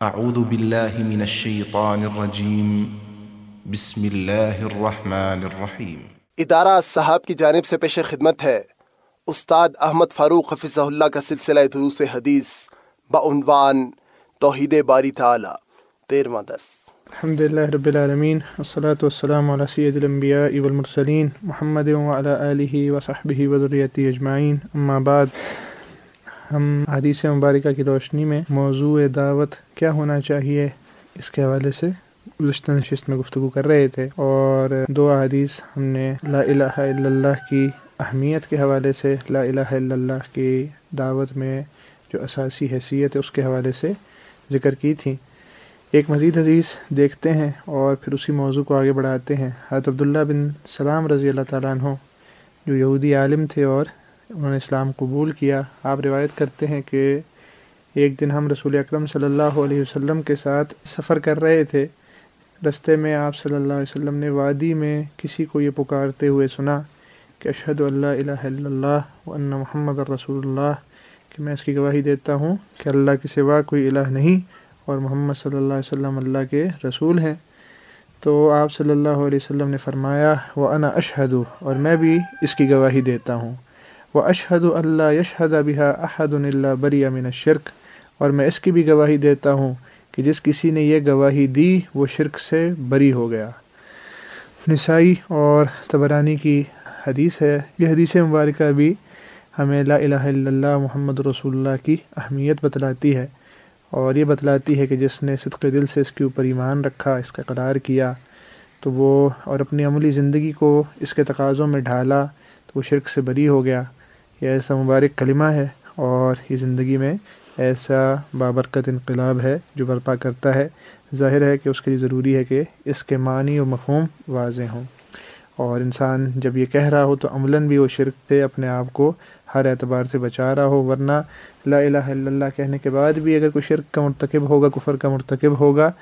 اعوذ باللہ من الشیطان الرجیم بسم اللہ الرحمن الرحیم ادارہ صاحب کی جانب سے پیش خدمت ہے۔ استاد احمد فاروق حفظ اللہ کا سلسلہ دروس حدیث بعنوان توحید باری تعالی تیرواں دس الحمد لله رب العالمين والصلاة والسلام على سيد الأنبياء والمرسلين محمد وعلى آله وصحبه وذريته أجمعين أما بعد۔ ہم حدیث مبارکہ کی روشنی میں موضوع دعوت کیا ہونا چاہیے؟ اس کے حوالے سے گزشتہ نشست میں گفتگو کر رہے تھے اور دو حدیث ہم نے لا الہ الا اللہ کی اہمیت کے حوالے سے، لا الہ الا اللہ کی دعوت میں جو اساسی حیثیت ہے، اس کے حوالے سے ذکر کی تھی۔ ایک مزید حدیث دیکھتے ہیں اور پھر اسی موضوع کو آگے بڑھاتے ہیں۔ حضرت عبداللہ بن سلام رضی اللہ تعالیٰ عنہ، جو یہودی عالم تھے اور انہوں نے اسلام قبول کیا۔ آپ روایت کرتے ہیں کہ ایک دن ہم رسول اکرم صلی اللہ علیہ وسلم کے ساتھ سفر کر رہے تھے۔ رستے میں آپ صلی اللہ علیہ وسلم نے وادی میں کسی کو یہ پکارتے ہوئے سنا کہ اشہد اللہ الہ الا اللہ و ان محمد الرسول اللہ، کہ میں اس کی گواہی دیتا ہوں کہ اللہ کے سوا کوئی الہ نہیں اور محمد صلی اللہ علیہ وسلم اللہ کے رسول ہیں۔ تو آپ صلی اللہ علیہ وسلم نے فرمایا وہ انا اشہد، اور میں بھی اس کی گواہی دیتا ہوں۔ وہ اشہد اللہ یشہد بحا احد اللہ بری امن شرک اور میں اس کی بھی گواہی دیتا ہوں کہ جس کسی نے یہ گواہی دی، وہ شرک سے بری ہو گیا۔ نسائی اور تبرانی کی حدیث ہے۔ یہ حدیث مبارکہ بھی ہمیں لا الہ الا اللہ محمد رسول اللہ کی اہمیت بتلاتی ہے، اور یہ بتلاتی ہے کہ جس نے صدق دل سے اس کے اوپر ایمان رکھا، اس کا قرار کیا، تو وہ اور اپنی عملی زندگی کو اس کے تقاضوں میں ڈھالا، تو وہ شرک سے بری ہو گیا۔ یہ ایسا مبارک کلمہ ہے اور یہ زندگی میں ایسا بابرکت انقلاب ہے جو برپا کرتا ہے۔ ظاہر ہے کہ اس کے لیے ضروری ہے کہ اس کے معنی و مفہوم واضح ہوں۔ اور انسان جب یہ کہہ رہا ہو تو عملاً بھی وہ شرک سے اپنے آپ کو ہر اعتبار سے بچا رہا ہو، ورنہ لا الہ الا اللہ کہنے کے بعد بھی اگر کوئی شرک کا مرتکب ہوگا، کفر کا مرتکب ہوگا،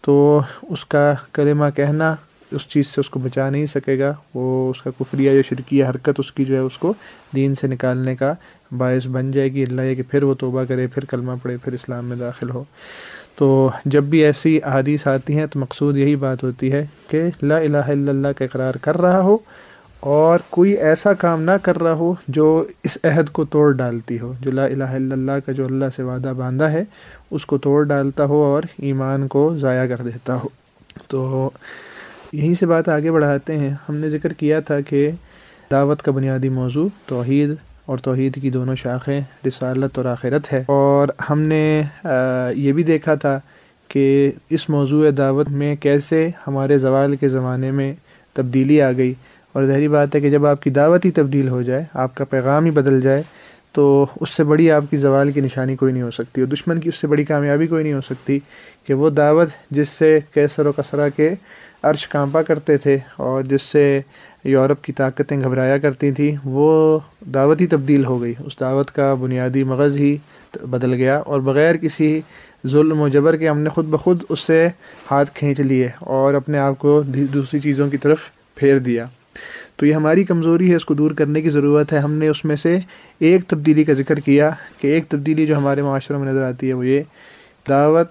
تو اس کا کلمہ کہنا اس چیز سے اس کو بچا نہیں سکے گا، وہ اس کا کفریہ یا شرکیہ حرکت اس کی جو ہے اس کو دین سے نکالنے کا باعث بن جائے گی۔ اللہ یہ کہ پھر وہ توبہ کرے، پھر کلمہ پڑھے، پھر اسلام میں داخل ہو۔ تو جب بھی ایسی احادیث آتی ہیں تو مقصود یہی بات ہوتی ہے کہ لا الہ الا اللہ کا اقرار کر رہا ہو اور کوئی ایسا کام نہ کر رہا ہو جو اس عہد کو توڑ ڈالتی ہو۔ جو لا الہ الا اللہ کا جو اللہ سے وعدہ باندھا ہے، اس کو توڑ ڈالتا ہو اور ایمان کو ضائع کر دیتا ہو۔ تو یہیں سے بات آگے بڑھاتے ہیں۔ ہم نے ذکر کیا تھا کہ دعوت کا بنیادی موضوع توحید اور توحید کی دونوں شاخیں رسالت اور آخرت ہے۔ اور ہم نے یہ بھی دیکھا تھا کہ اس موضوع دعوت میں کیسے ہمارے زوال کے زمانے میں تبدیلی آ گئی۔ اور ظاہری بات ہے کہ جب آپ کی دعوت ہی تبدیل ہو جائے، آپ کا پیغام ہی بدل جائے، تو اس سے بڑی آپ کی زوال کی نشانی کوئی نہیں ہو سکتی اور دشمن کی اس سے بڑی کامیابی کوئی نہیں ہو سکتی کہ وہ دعوت جس سے کیسر و کسرا کے عرش کانپا کرتے تھے اور جس سے یورپ کی طاقتیں گھبرایا کرتی تھیں، وہ دعوت ہی تبدیل ہو گئی۔ اس دعوت کا بنیادی مغز ہی بدل گیا اور بغیر کسی ظلم و جبر کے ہم نے خود بخود اس سے ہاتھ کھینچ لیے اور اپنے آپ کو دوسری چیزوں کی طرف پھیر دیا۔ تو یہ ہماری کمزوری ہے، اس کو دور کرنے کی ضرورت ہے۔ ہم نے اس میں سے ایک تبدیلی کا ذکر کیا کہ ایک تبدیلی جو ہمارے معاشرے میں نظر آتی ہے، وہ یہ دعوت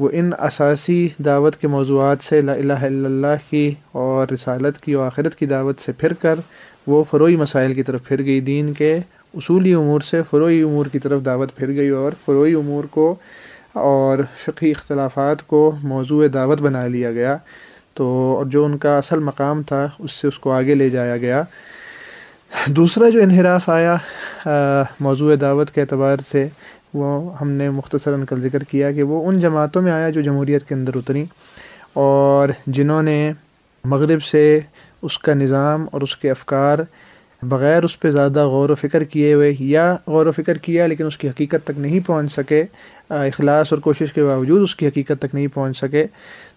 وہ ان اساسی دعوت کے موضوعات سے لا الہ الا اللہ کی اور رسالت کی و آخرت کی دعوت سے پھر کر، وہ فروئی مسائل کی طرف پھر گئی۔ دین کے اصولی امور سے فروئی امور کی طرف دعوت پھر گئی اور فروئی امور کو اور فقی اختلافات کو موضوع دعوت بنا لیا گیا۔ تو اور جو ان کا اصل مقام تھا، اس سے اس کو آگے لے جایا گیا۔ دوسرا جو انحراف آیا موضوع دعوت کے اعتبار سے وہ ہم نے مختصراً کل ذکر کیا کہ وہ ان جماعتوں میں آیا جو جمہوریت کے اندر اتری اور جنہوں نے مغرب سے اس کا نظام اور اس کے افکار بغیر اس پہ زیادہ غور و فکر کیے ہوئے یا غور و فکر کیا لیکن اس کی حقیقت تک نہیں پہنچ سکے اخلاص اور کوشش کے باوجود اس کی حقیقت تک نہیں پہنچ سکے۔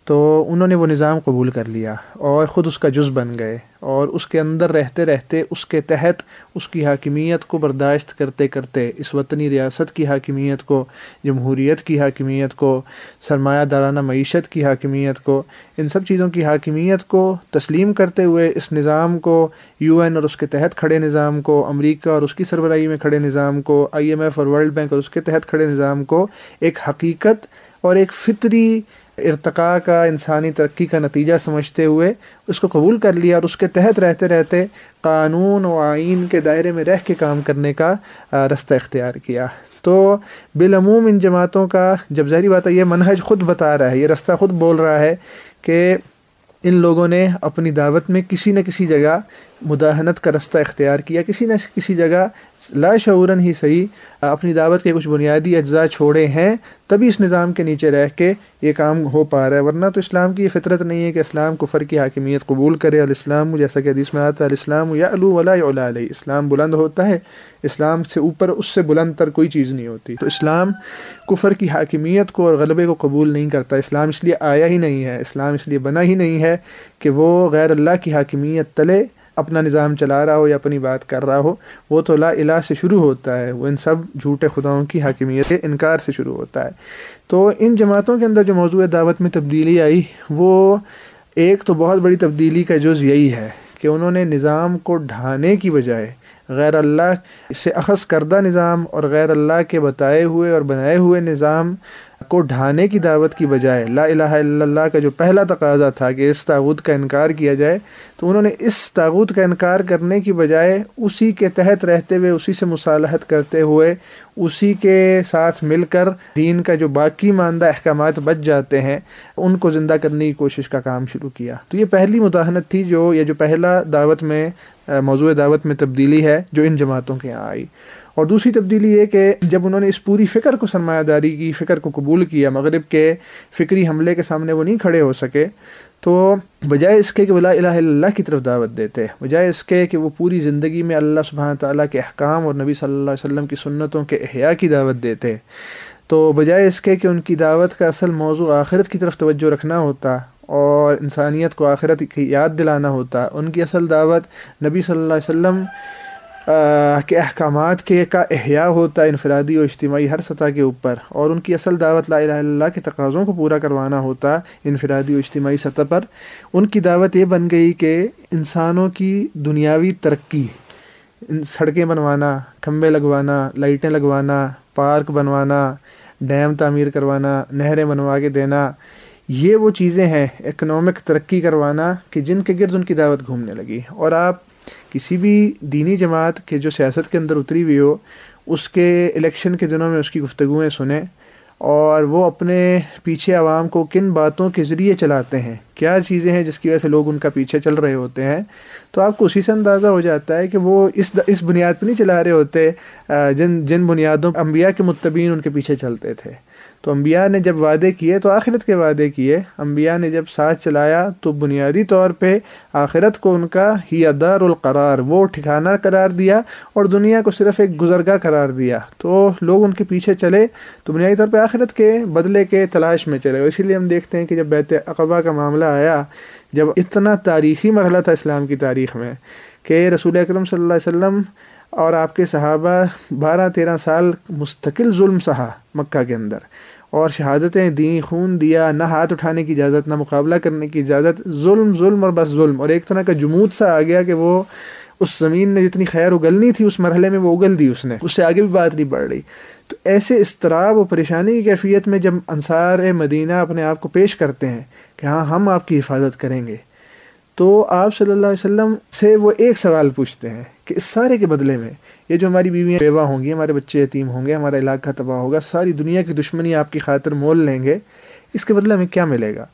تو انہوں نے وہ نظام قبول کر لیا اور خود اس کا جز بن گئے اور اس کے اندر رہتے رہتے اس کے تحت اس کی حاکمیت کو برداشت کرتے کرتے اس وطنی ریاست کی حاکمیت کو، جمہوریت کی حاکمیت کو، سرمایہ دارانہ معیشت کی حاکمیت کو، ان سب چیزوں کی حاکمیت کو تسلیم کرتے ہوئے اس نظام کو، یو این اور اس کے تحت کھڑے نظام کو، امریکہ اور اس کی سربراہی میں کھڑے نظام کو، آئی ایم ایف اور ورلڈ بینک اور اس کے تحت کھڑے نظام کو، ایک حقیقت اور ایک فطری ارتقاء کا انسانی ترقی کا نتیجہ سمجھتے ہوئے اس کو قبول کر لیا اور اس کے تحت رہتے رہتے قانون و آئین کے دائرے میں رہ کے کام کرنے کا رستہ اختیار کیا۔ تو بالعموم ان جماعتوں کا جب ظاہری بات ہے، یہ منہج خود بتا رہا ہے، یہ رستہ خود بول رہا ہے کہ ان لوگوں نے اپنی دعوت میں کسی نہ کسی جگہ مداحنت کا رستہ اختیار کیا۔ کسی نہ کسی جگہ لا شعوراً ہی صحیح، اپنی دعوت کے کچھ بنیادی اجزاء چھوڑے ہیں، تبھی اس نظام کے نیچے رہ کے یہ کام ہو پا رہا ہے۔ ورنہ تو اسلام کی یہ فطرت نہیں ہے کہ اسلام کفر کی حاکمیت قبول کرے۔ الاسلام جیسا کہ حدیث میں آتا ہے، الاسلام یا علو ولا علیہ۔ اسلام بلند ہوتا ہے، اسلام سے اوپر، اس سے بلند تر کوئی چیز نہیں ہوتی۔ تو اسلام کفر کی حاکمیت کو اور غلبے کو قبول نہیں کرتا۔ اسلام اس لیے آیا ہی نہیں ہے۔ اسلام اس لیے بنا ہی نہیں ہے کہ وہ غیر اللہ کی حاکمیت تلے۔ اپنا نظام چلا رہا ہو یا اپنی بات کر رہا ہو، وہ تو لا الہ سے شروع ہوتا ہے۔ وہ ان سب جھوٹے خداؤں کی حاکمیت کے انکار سے شروع ہوتا ہے۔ تو ان جماعتوں کے اندر جو موضوع دعوت میں تبدیلی آئی، وہ ایک تو بہت بڑی تبدیلی کا جز یہی ہے کہ انہوں نے نظام کو ڈھانے کی بجائے غیر اللہ سے اخذ کردہ نظام اور غیر اللہ کے بتائے ہوئے اور بنائے ہوئے نظام کو ڈھانے کی دعوت کی بجائے لا الہ الا اللہ کا جو پہلا تقاضا تھا کہ اس تاغت کا انکار کیا جائے، تو انہوں نے اس تاغت کا انکار کرنے کی بجائے اسی کے تحت رہتے ہوئے، اسی سے مصالحت کرتے ہوئے، اسی کے ساتھ مل کر دین کا جو باقی ماندہ احکامات بچ جاتے ہیں، ان کو زندہ کرنے کی کوشش کا کام شروع کیا۔ تو یہ پہلی مداحنت تھی جو، یہ جو پہلا دعوت میں، موضوع دعوت میں تبدیلی ہے، جو ان جماعتوں کے یہاں آئی۔ اور دوسری تبدیلی یہ کہ جب انہوں نے اس پوری فکر کو سرمایہ داری کی، فکر کو قبول کیا، مغرب کے فکری حملے کے سامنے وہ نہیں کھڑے ہو سکے، تو بجائے اس کے کہ الہ الا اللہ کی طرف دعوت دیتے، بجائے اس کے کہ وہ پوری زندگی میں اللہ سبحانہ تعالیٰ کے احکام اور نبی صلی اللہ علیہ وسلم کی سنتوں کے احیاء کی دعوت دیتے۔ تو بجائے اس کے کہ ان کی دعوت کا اصل موضوع آخرت کی طرف توجہ رکھنا ہوتا اور انسانیت کو آخرت کی یاد دلانا ہوتا، ان کی اصل دعوت نبی صلی اللہ علیہ وسلم کے احکامات کے کا احیاء ہوتا ہے، انفرادی و اجتماعی ہر سطح کے اوپر، اور ان کی اصل دعوت لا الہ الا اللہ کے تقاضوں کو پورا کروانا ہوتا انفرادی و اجتماعی سطح پر۔ ان کی دعوت یہ بن گئی کہ انسانوں کی دنیاوی ترقی سڑکیں بنوانا، کھمبے لگوانا، لائٹیں لگوانا، پارک بنوانا، ڈیم تعمیر کروانا، نہریں بنوا کے دینا، یہ وہ چیزیں ہیں اکنامک ترقی کروانا، کہ جن کے گرد ان کی دعوت گھومنے لگی۔ اور آپ کسی بھی دینی جماعت کے جو سیاست کے اندر اتری ہوئی ہو، اس کے الیکشن کے دنوں میں اس کی گفتگویں سنیں اور وہ اپنے پیچھے عوام کو کن باتوں کے ذریعے چلاتے ہیں، کیا چیزیں ہیں جس کی وجہ سے لوگ ان کا پیچھے چل رہے ہوتے ہیں؟ تو آپ کو اسی سے اندازہ ہو جاتا ہے کہ وہ اس اس بنیاد پہ نہیں چلا رہے ہوتے جن جن بنیادوں انبیاء کے متبین ان کے پیچھے چلتے تھے۔ تو انبیاء نے جب وعدے کیے تو آخرت کے وعدے کیے۔ انبیاء نے جب ساتھ چلایا تو بنیادی طور پہ آخرت کو ان کا ہی ادار القرار وہ ٹھکانہ قرار دیا اور دنیا کو صرف ایک گزرگاہ قرار دیا۔ تو لوگ ان کے پیچھے چلے، تو بنیادی طور پہ آخرت کے بدلے کے تلاش میں چلے۔ اسی لیے ہم دیکھتے ہیں کہ جب بیت اقبا کا معاملہ آیا، جب اتنا تاریخی مرحلہ تھا اسلام کی تاریخ میں کہ رسول اکرم صلی اللہ علیہ وسلم اور آپ کے صحابہ بارہ تیرہ سال مستقل ظلم سہا مکہ کے اندر اور شہادتیں دیں، خون دیا، نہ ہاتھ اٹھانے کی اجازت، نہ مقابلہ کرنے کی اجازت، ظلم ظلم اور بس ظلم۔ اور ایک طرح کا جمود سا آ گیا کہ وہ اس زمین نے جتنی خیر اگلنی تھی، اس مرحلے میں وہ اگل دی اس نے۔ اس سے آگے بھی بات نہیں بڑھ رہی۔ تو ایسے استراب و پریشانی کی کیفیت میں جب انصار مدینہ اپنے آپ کو پیش کرتے ہیں کہ ہاں ہم آپ کی حفاظت کریں گے تو آپ صلی اللہ علیہ وسلم سے وہ ایک سوال پوچھتے ہیں کہ اس سارے کے بدلے میں یہ جو ہماری بیویاں بیوہ ہوں گی، ہمارے بچے یتیم ہوں گے، ہمارا علاقہ تباہ ہوگا، ساری دنیا کی دشمنی آپ کی خاطر مول لیں گے، اس کے بدلے ہمیں کیا ملے گا؟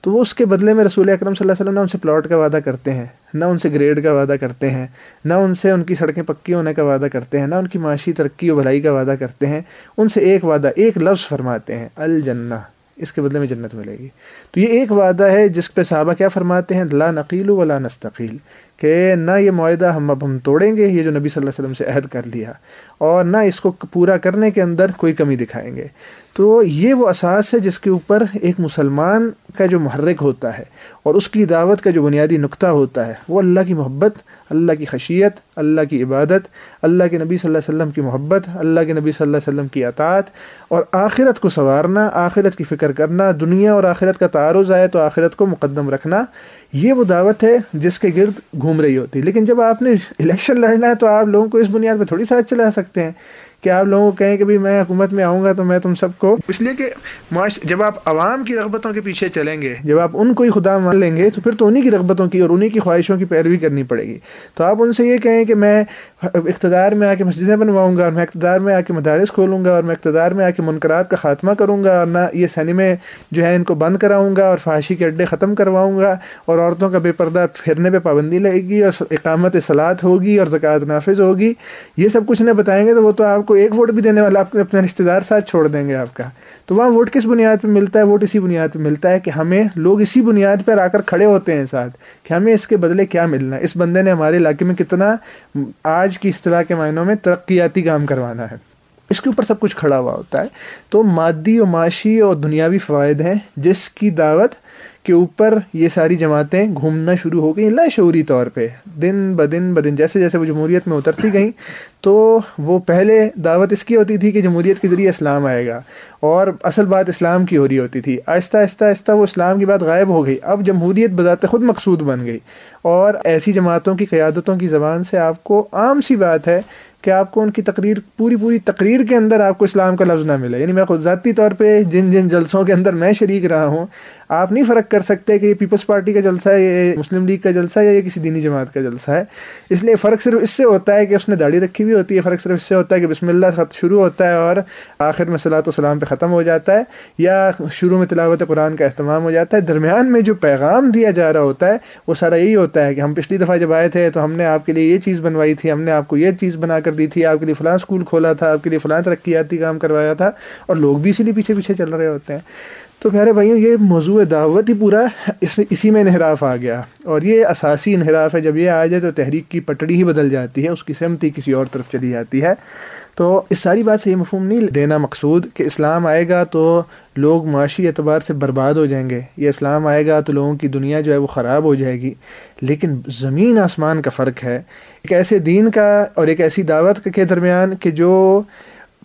تو وہ اس کے بدلے میں رسول اکرم صلی اللہ علیہ وسلم نہ ان سے پلاٹ کا وعدہ کرتے ہیں، نہ ان سے گریڈ کا وعدہ کرتے ہیں، نہ ان سے ان کی سڑکیں پکی ہونے کا وعدہ کرتے ہیں، نہ ان کی معاشی ترقی و بھلائی کا وعدہ کرتے ہیں، ان سے ایک وعدہ، ایک لفظ فرماتے ہیں، الجنہ۔ اس کے بدلے میں جنت ملے گی۔ تو یہ ایک وعدہ ہے جس پہ صحابہ کیا فرماتے ہیں؟ لا نقیل و نستقیل، کہ نہ یہ معاہدہ ہم اب ہم توڑیں گے، یہ جو نبی صلی اللہ علیہ وسلم سے عہد کر لیا، اور نہ اس کو پورا کرنے کے اندر کوئی کمی دکھائیں گے۔ تو یہ وہ اساس ہے جس کے اوپر ایک مسلمان کا جو محرک ہوتا ہے اور اس کی دعوت کا جو بنیادی نقطہ ہوتا ہے، وہ اللہ کی محبت، اللہ کی خشیت، اللہ کی عبادت، اللہ کے نبی صلی اللہ علیہ وسلم کی محبت، اللہ کے نبی صلی اللہ علیہ وسلم کی اطاعت اور آخرت کو سنوارنا، آخرت کی فکر کرنا، دنیا اور آخرت کا تعارض آئے تو آخرت کو مقدم رکھنا، یہ وہ دعوت ہے جس کے گرد گھوم رہی ہوتی۔ لیکن جب آپ نے الیکشن لڑنا ہے تو آپ لوگوں کو اس بنیاد پہ تھوڑی ساتھ چلا سکتے ہیں۔ کہ آپ لوگوں کو کہیں کہ بھی میں حکومت میں آؤں گا تو میں تم سب کو اس لیے کہ معاش جب آپ عوام کی رغبتوں کے پیچھے چلیں گے جب آپ ان کو ہی خدا مان لیں گے تو پھر تو انہیں کی رغبتوں کی اور انہیں کی خواہشوں کی پیروی کرنی پڑے گی۔ تو آپ ان سے یہ کہیں کہ میں اقتدار میں آ کے مسجدیں بنواؤں گا اور میں اقتدار میں آ کے مدارس کھولوں گا اور میں اقتدار میں آ کے منقرات کا خاتمہ کروں گا اور نہ یہ سنیمے جو ہے ان کو بند کراؤں گا اور فحاشی کے اڈے ختم کرواؤں گا اور عورتوں کا بے پردہ پھرنے پہ پابندی لگے گی اور اقامت سلاد ہوگی اور زکوٰۃ نافذ ہوگی۔ یہ سب کچھ انہیں بتائیں گے تو وہ تو آپ کو ایک ووٹ بھی دینے والا آپ اپنے رشتے دار ساتھ چھوڑ دیں گے آپ کا۔ تو وہاں ووٹ کس بنیاد پہ ملتا ہے؟ ووٹ اسی بنیاد پہ ملتا ہے کہ ہمیں لوگ اسی بنیاد پر آ کر کھڑے ہوتے ہیں ساتھ کہ ہمیں اس کے بدلے کیا ملنا ہے۔ اس بندے نے ہمارے علاقے میں کتنا آج کی اصطلاح کے معنوں میں ترقیاتی کام کروانا ہے۔ اس کے اوپر سب کچھ کھڑا ہوا ہوتا ہے۔ تو مادی و معاشی اور دنیاوی فوائد ہیں۔ جس کی دعوت کے اوپر یہ ساری جماعتیں گھومنا شروع ہو گئیں لاشعوری طور پہ۔ دن بدن بدن جیسے جیسے وہ جمہوریت میں اترتی گئیں، تو وہ پہلے دعوت اس کی ہوتی تھی کہ جمہوریت کے ذریعے اسلام آئے گا، اور اصل بات اسلام کی ہو رہی ہوتی تھی۔ آہستہ آہستہ آہستہ وہ اسلام کی بات غائب ہو گئی۔ اب جمہوریت بذات خود مقصود بن گئی۔ اور ایسی جماعتوں کی، قیادتوں کی زبان سے آپ کو عام سی بات ہے کہ آپ کو ان کی تقریر، پوری پوری تقریر کے اندر آپ کو اسلام کا لفظ نہ ملے۔ یعنی میں خود ذاتی طور پہ جن جن جلسوں کے اندر میں شریک رہا ہوں آپ نہیں فرق کر سکتے کہ یہ پیپلز پارٹی کا جلسہ ہے، یہ مسلم لیگ کا جلسہ ہے یا یہ کسی دینی جماعت کا جلسہ ہے۔ اس لیے فرق صرف اس سے ہوتا ہے کہ اس نے داڑھی رکھی ہوئی ہوتی ہے، فرق صرف اس سے ہوتا ہے کہ بسم اللہ خط شروع ہوتا ہے اور آخر میں صلاح وسلام پہ ختم ہو جاتا ہے یا شروع میں تلاوت قرآن کا اہتمام ہو جاتا ہے۔ درمیان میں جو پیغام دیا جا رہا ہوتا ہے، وہ سارا یہی ہوتا ہے کہ ہم پچھلی دفعہ جب آئے تھے تو ہم نے آپ کے لیے یہ چیز بنوائی تھی، ہم نے آپ کو یہ چیز بنا کر دی تھی، آپ کے لیے فلاں اسکول کھولا تھا، آپ کے لیے فلاں ترقیاتی کام کروایا تھا اور لوگ بھی اسی لیے پیچھے پیچھے چل رہے ہوتے ہیں۔ تو پیارے بھائیوں، یہ موضوع دعوت ہی پورا اس اسی میں انحراف آ گیا۔ اور یہ اساسی انحراف ہے۔ جب یہ آ جائے تو تحریک کی پٹڑی ہی بدل جاتی ہے، اس کی سمتی کسی اور طرف چلی جاتی ہے۔ تو اس ساری بات سے یہ مفہوم نہیں دینا مقصود کہ اسلام آئے گا تو لوگ معاشی اعتبار سے برباد ہو جائیں گے۔ یہ اسلام آئے گا تو لوگوں کی دنیا جو ہے وہ خراب ہو جائے گی۔ لیکن زمین آسمان کا فرق ہے۔ ایک ایسے دین کا اور ایک ایسی دعوت کے درمیان کہ جو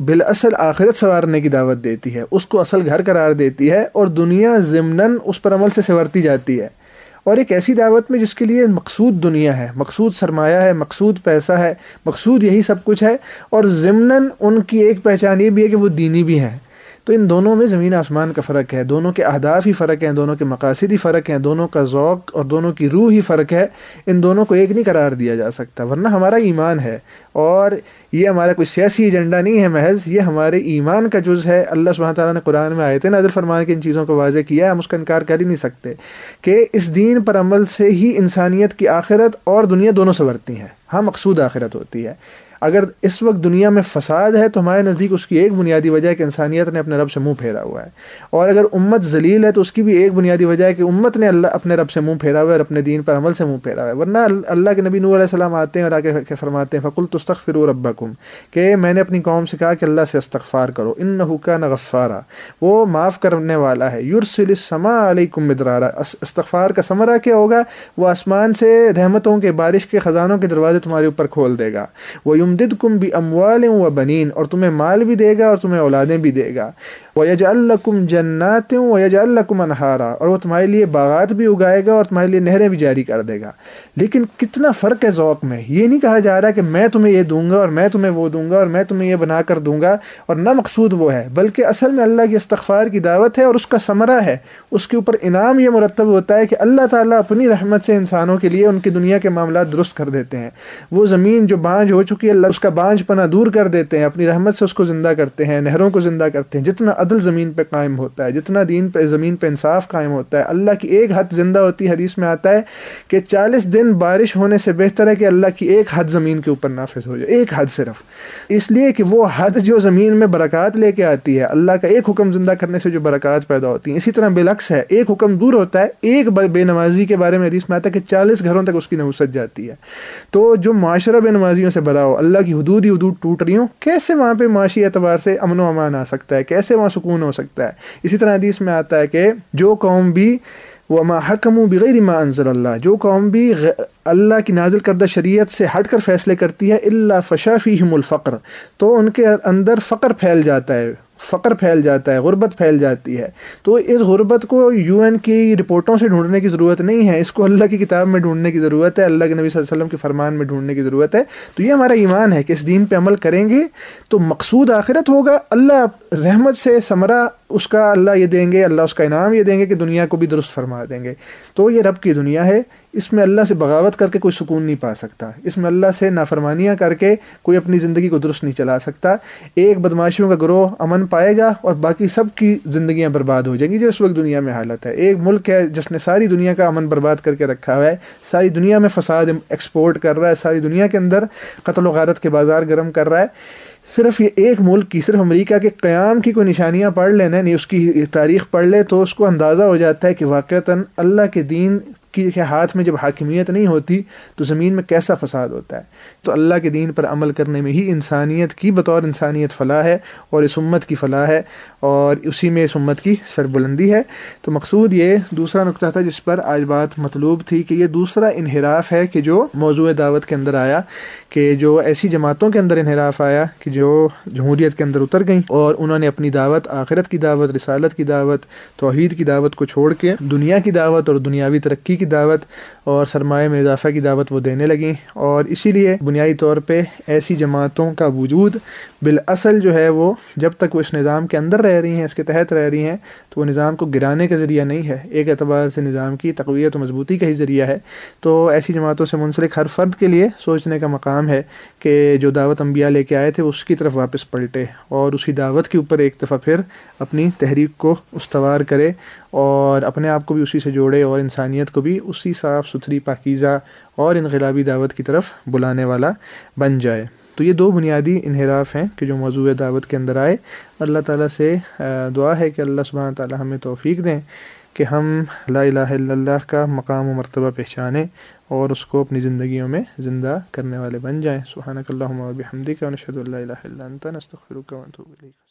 بالاصل آخرت سنوارنے کی دعوت دیتی ہے۔ اس کو اصل گھر قرار دیتی ہے اور دنیا ضمنً اس پر عمل سے سنورتی جاتی ہے۔ اور ایک ایسی دعوت میں جس کے لیے مقصود دنیا ہے، مقصود سرمایہ ہے، مقصود پیسہ ہے، مقصود یہی سب کچھ ہے۔ اور ضمنً ان کی ایک پہچان یہ بھی ہے کہ وہ دینی بھی ہیں۔ تو ان دونوں میں زمین آسمان کا فرق ہے۔ دونوں کے اہداف ہی فرق ہیں، دونوں کے مقاصد ہی فرق ہیں، دونوں کا ذوق اور دونوں کی روح ہی فرق ہے۔ ان دونوں کو ایک نہیں قرار دیا جا سکتا، ورنہ ہمارا ایمان ہے۔ اور یہ ہمارا کوئی سیاسی ایجنڈا نہیں ہے محض، یہ ہمارے ایمان کا جز ہے۔ اللہ سبحانہ تعالیٰ نے قرآن میں آئے تھے نظر فرمان کے ان چیزوں کو واضح کیا ہے، ہم اس کا انکار کر ہی نہیں سکتے کہ اس دین پر عمل سے ہی انسانیت کی آخرت اور دنیا دونوں سنورتی ہیں۔ ہاں مقصود آخرت ہوتی ہے۔ اگر اس وقت دنیا میں فساد ہے تو ہمارے نزدیک اس کی ایک بنیادی وجہ ہے کہ انسانیت نے اپنے رب سے منہ پھیرا ہوا ہے۔ اور اگر امت ذلیل ہے تو اس کی بھی ایک بنیادی وجہ ہے کہ امت نے اللہ اپنے رب سے منہ پھیرا ہوا ہے اور اپنے دین پر عمل سے منہ پھیرا ہوا ہے۔ ورنہ اللہ کے نبی نور علیہ السلام آتے ہیں اور آگے فرماتے ہیں فقل تستغفر ربکم کہ میں نے اپنی قوم سے کہا کہ اللہ سے استغفار کرو ان نہ نہ غفارہ وہ معاف کرنے والا ہے۔ یورسل السما علیکم مدرارا۔ استغفار کا ثمرہ کیا ہوگا؟ وہ آسمان سے رحمتوں کے بارش کے خزانوں کے دروازے تمہارے اوپر کھول دے گا۔ وہ یمدد کم بھی اموال و بنین اور تمہیں مال بھی دے گا اور تمہیں اولادیں بھی دے گا۔ وہ یج الکم جنات و یج الکم انہارا اور وہ تمہارے لیے باغات بھی اگائے گا اور تمہارے لیے نہریں بھی جاری کر دے گا۔ لیکن کتنا فرق ہے ذوق میں؟ یہ نہیں کہا جا رہا کہ میں تمہیں یہ دوں گا اور میں تمہیں وہ دوں گا اور میں تمہیں یہ بنا کر دوں گا اور نہ مقصود وہ ہے، بلکہ اصل میں اللہ کی استغفار کی دعوت ہے اور اس کا ثمرہ ہے۔ اس کے اوپر انعام یہ مرتب ہوتا ہے کہ اللہ تعالیٰ اپنی رحمت سے انسانوں کے لیے ان کی دنیا کے معاملات درست کر دیتے ہیں۔ وہ زمین جو بانج ہو چکی ہے، اللہ اس کا بانج پنا دور کر دیتے ہیں، اپنی رحمت سے اس کو زندہ کرتے ہیں، نہروں کو زندہ کرتے ہیں۔ جتنا عدل زمین پہ قائم ہوتا ہے، جتنا دین پہ، زمین پہ انصاف قائم ہوتا ہے۔ اللہ کی ایک حد زندہ ہوتی حدیث میں آتا ہے کہ چالیس دن بارش ہونے سے بہتر ہے کہ اللہ کی ایک حد زمین کے اوپر نافذ ہو جائے، ایک حد صرف۔ اس لیے کہ وہ حد جو زمین میں برکات لے کے آتی ہے، اللہ کا ایک حکم زندہ کرنے سے جو برکات پیدا ہوتی ہیں۔ اسی طرح بلکس ہے، ایک حکم دور ہوتا ہے، ایک بے نمازی کے بارے میں حدیث میں آتا ہے کہ چالیس گھروں تک اس کی نوسط جاتی ہے۔ تو جو معاشرہ بے نمازیوں سے بڑا ہو، اللہ کی حدود ہی حدود ٹوٹ رہی ہوں، کیسے وہاں پہ معاشی اعتبار سے امن و امان آ سکتا ہے؟ کیسے وہاں سکون ہو سکتا ہے۔ اسی طرح حدیث میں آتا ہے کہ جو قوم بھی وہ حکم بغیر ما انزل اللہ جو قوم بھی اللہ کی نازل کردہ شریعت سے ہٹ کر فیصلے کرتی ہے اللہ فشافی الفقر۔ تو ان کے اندر فقر پھیل جاتا ہے۔ فقر پھیل جاتا ہے، غربت پھیل جاتی ہے۔ تو اس غربت کو یو این کی رپورٹوں سے ڈھونڈنے کی ضرورت نہیں ہے، اس کو اللہ کی کتاب میں ڈھونڈنے کی ضرورت ہے، اللہ کے نبی صلی اللہ علیہ وسلم کے فرمان میں ڈھونڈنے کی ضرورت ہے۔ تو یہ ہمارا ایمان ہے کہ اس دین پہ عمل کریں گے تو مقصود آخرت ہوگا۔ اللہ رحمت سے ثمرہ اس کا اللہ یہ دیں گے، اللہ اس کا انعام یہ دیں گے کہ دنیا کو بھی درست فرما دیں گے۔ تو یہ رب کی دنیا ہے۔ اس میں اللہ سے بغاوت کر کے کوئی سکون نہیں پا سکتا۔ اس میں اللہ سے نافرمانیاں کر کے کوئی اپنی زندگی کو درست نہیں چلا سکتا۔ ایک بدماشیوں کا گروہ امن پائے گا اور باقی سب کی زندگیاں برباد ہو جائیں گی، جو اس وقت دنیا میں حالت ہے۔ ایک ملک ہے جس نے ساری دنیا کا امن برباد کر کے رکھا ہوا ہے، ساری دنیا میں فساد ایکسپورٹ کر رہا ہے، ساری دنیا کے اندر قتل و غارت کے بازار گرم کر رہا ہے۔ صرف یہ ایک ملک کی، صرف امریکہ کے قیام کی کوئی نشانیاں پڑھ لینا نہیں، اس کی تاریخ پڑھ لے تو اس کو اندازہ ہو جاتا ہے کہ واقعتاً اللہ کے دین کے ہاتھ میں جب حاکمیت نہیں ہوتی تو زمین میں کیسا فساد ہوتا ہے؟ تو اللہ کے دین پر عمل کرنے میں ہی انسانیت کی بطور انسانیت فلاح ہے اور اس امت کی فلاح ہے اور اسی میں اس امت کی سربلندی ہے۔ تو مقصود یہ دوسرا نقطہ تھا جس پر آج بات مطلوب تھی کہ یہ دوسرا انحراف ہے کہ جو موضوع دعوت کے اندر آیا کہ جو ایسی جماعتوں کے اندر انحراف آیا کہ جو جمہوریت کے اندر اتر گئیں اور انہوں نے اپنی دعوت، آخرت کی دعوت، رسالت کی دعوت، توحید کی دعوت کو چھوڑ کے دنیا کی دعوت اور دنیاوی ترقی کی دعوت اور سرمایہ میں اضافہ کی دعوت وہ دینے لگیں اور اسی لیے بنیادی طور پہ ایسی جماعتوں کا وجود بالاصل جو ہے وہ جب تک وہ اس نظام کے اندر رہ رہی ہیں، اس کے تحت رہ رہی ہیں، تو وہ نظام کو گرانے کا ذریعہ نہیں ہے۔ ایک اعتبار سے نظام کی تقویت و مضبوطی کا ہی ذریعہ ہے۔ تو ایسی جماعتوں سے منسلک ہر فرد کے لیے سوچنے کا مقام ہے کہ جو دعوت انبیاء لے کے آئے تھے اس کی طرف واپس پلٹے اور اسی دعوت کے اوپر ایک دفعہ پھر اپنی تحریک کو استوار کرے اور اپنے آپ کو بھی اسی سے جوڑے اور انسانیت کو بھی اسی صاف ستھری پاکیزہ اور انقلابی دعوت کی طرف بلانے والا بن جائے۔ تو یہ دو بنیادی انحراف ہیں کہ جو موضوع دعوت کے اندر آئے۔ اللہ تعالیٰ سے دعا ہے کہ اللہ سبحانہ تعالیٰ ہمیں توفیق دیں کہ ہم لا الہ الا اللہ کا مقام و مرتبہ پہچانیں اور اس کو اپنی زندگیوں میں زندہ کرنے والے بن جائیں۔ سبحانک اللہم و بحمدک و نشہد اللہ الہ الا انت، نستغفرک و نتوب الیک۔